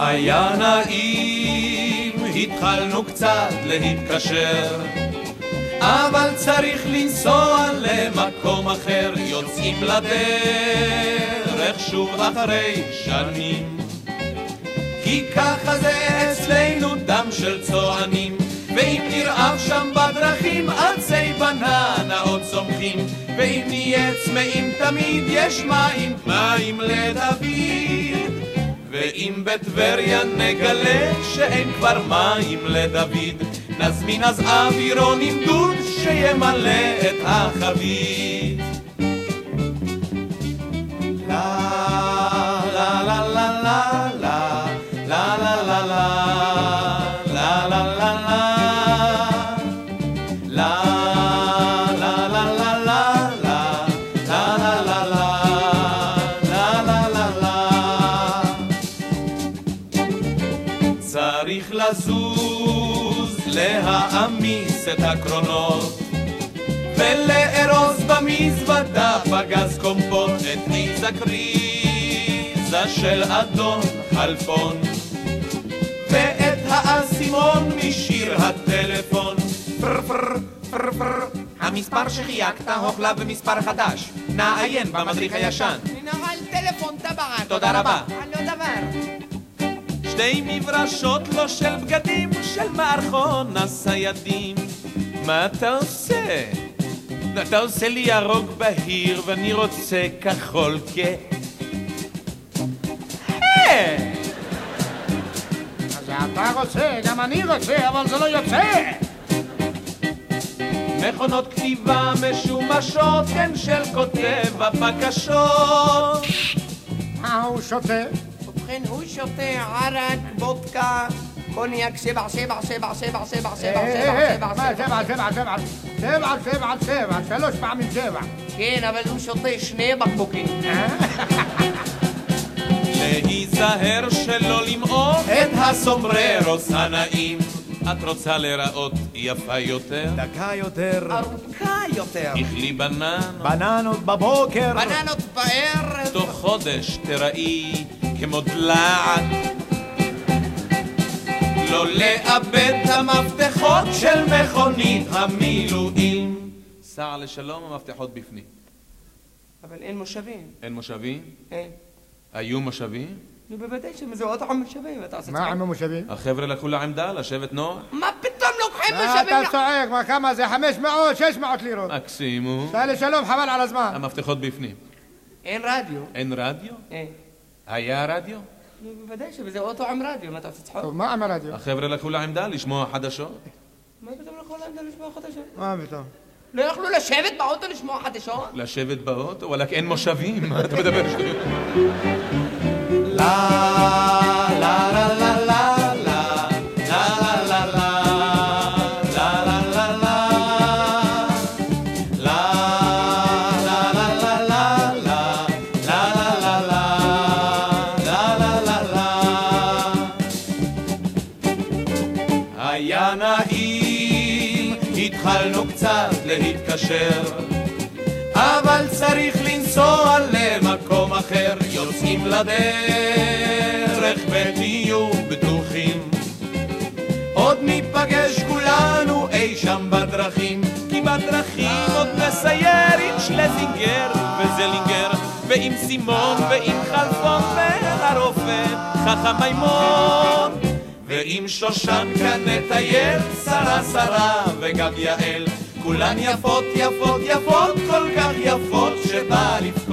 היה נעים, התחלנו קצת להתקשר, אבל צריך לנסוע למקום אחר, יוצאים לדרך שוב אחרי שנים. כי ככה זה אצלנו דם של צוענים, ואם נרעב שם בדרכים עצי בננה עוד צומחים, ואם נהיה צמאים תמיד יש מים, מים לדוד. ואם בטבריה נגלה שאין כבר מים לדוד, נזמין אז אווירון עם דוד שימלא את החבית. צריך לזוז, להעמיס את הקרונות ולארוז במזוודה פגז קומפוט את עיזה קריזה של אדון חלפון ואת האסימון משיר הטלפון פר פר פר פר המספר שחייגת הוכלה במספר חדש נעיין במדריך הישן ננעל טלפון טבעת. תודה רבה. על לא דבר. שתי מברשות לא של בגדים, של מערכון הסיידים. מה אתה עושה? אתה עושה לי ירוק בהיר ואני רוצה כחול כ... אה! אז אתה רוצה, גם אני רוצה, אבל זה לא יוצא! מכונות כתיבה משומשות, כן של כותב הבקשות. מה הוא שותה? ובכן, הוא שותה ערק, וודקה, קוניאק שבע שבע שבע שבע שבע שבע אה, שבע אה, שבע שבע שבע, שבע, שבע, שבע, שבע, שבע, שלוש פעמים שבע. כן, אבל הוא שותה שני בקבוקים. להיזהר שלא למעוך את הסומבררוס הנעים. את רוצה להיראות יפה יותר? דקה יותר, ארוכה יותר. אכלי בננות. בננות בבוקר, בננות בערב. תוך חודש תראי כמו דלעת. לא לאבד את המפתחות של מכונית המילואים. סע לשלום, המפתחות בפנים. אבל אין מושבים. אין מושבים? אין. היו מושבים? נו, בוודאי שזה עוד מושבים, אתה עושה מה צחוק. עם המושבים? החבר'ה לקחו לעמדה, לשבת נוח? מה פתאום לוקחים מה מושבים? אתה צועק? מה כמה זה? 500, 600 לירות. מקסימום. סע לשלום, חבל על הזמן. המפתחות בפנים. אין רדיו. אין רדיו? אין. היה רדיו? בוודאי שזה אוטו עם רדיו, מה אתה עושה צחוק? טוב, מה עם הרדיו? החבר'ה לקחו לעמדה לשמוע חדשות? מה פתאום יכול לעמדה לשמוע חדשות? מה פתאום? לא יכלו לשבת באוטו לשמוע חדשות? לשבת באוטו? וואלכ אין מושבים, מה אתה מדבר שטויות? היה נעים, התחלנו קצת להתקשר אבל צריך לנסוע למקום אחר, יוצאים לדרך ותהיו בטוחים. עוד ניפגש כולנו אי שם בדרכים, כי בדרכים עוד נסייר עם שלזינגר וזלינגר, ועם סימון ועם חלפון והרופא חכם מימון. ועם שושן כאן נטייל, שרה שרה וגם יעל, כולן יפות יפות יפות, כל כך יפות שבא לבכות.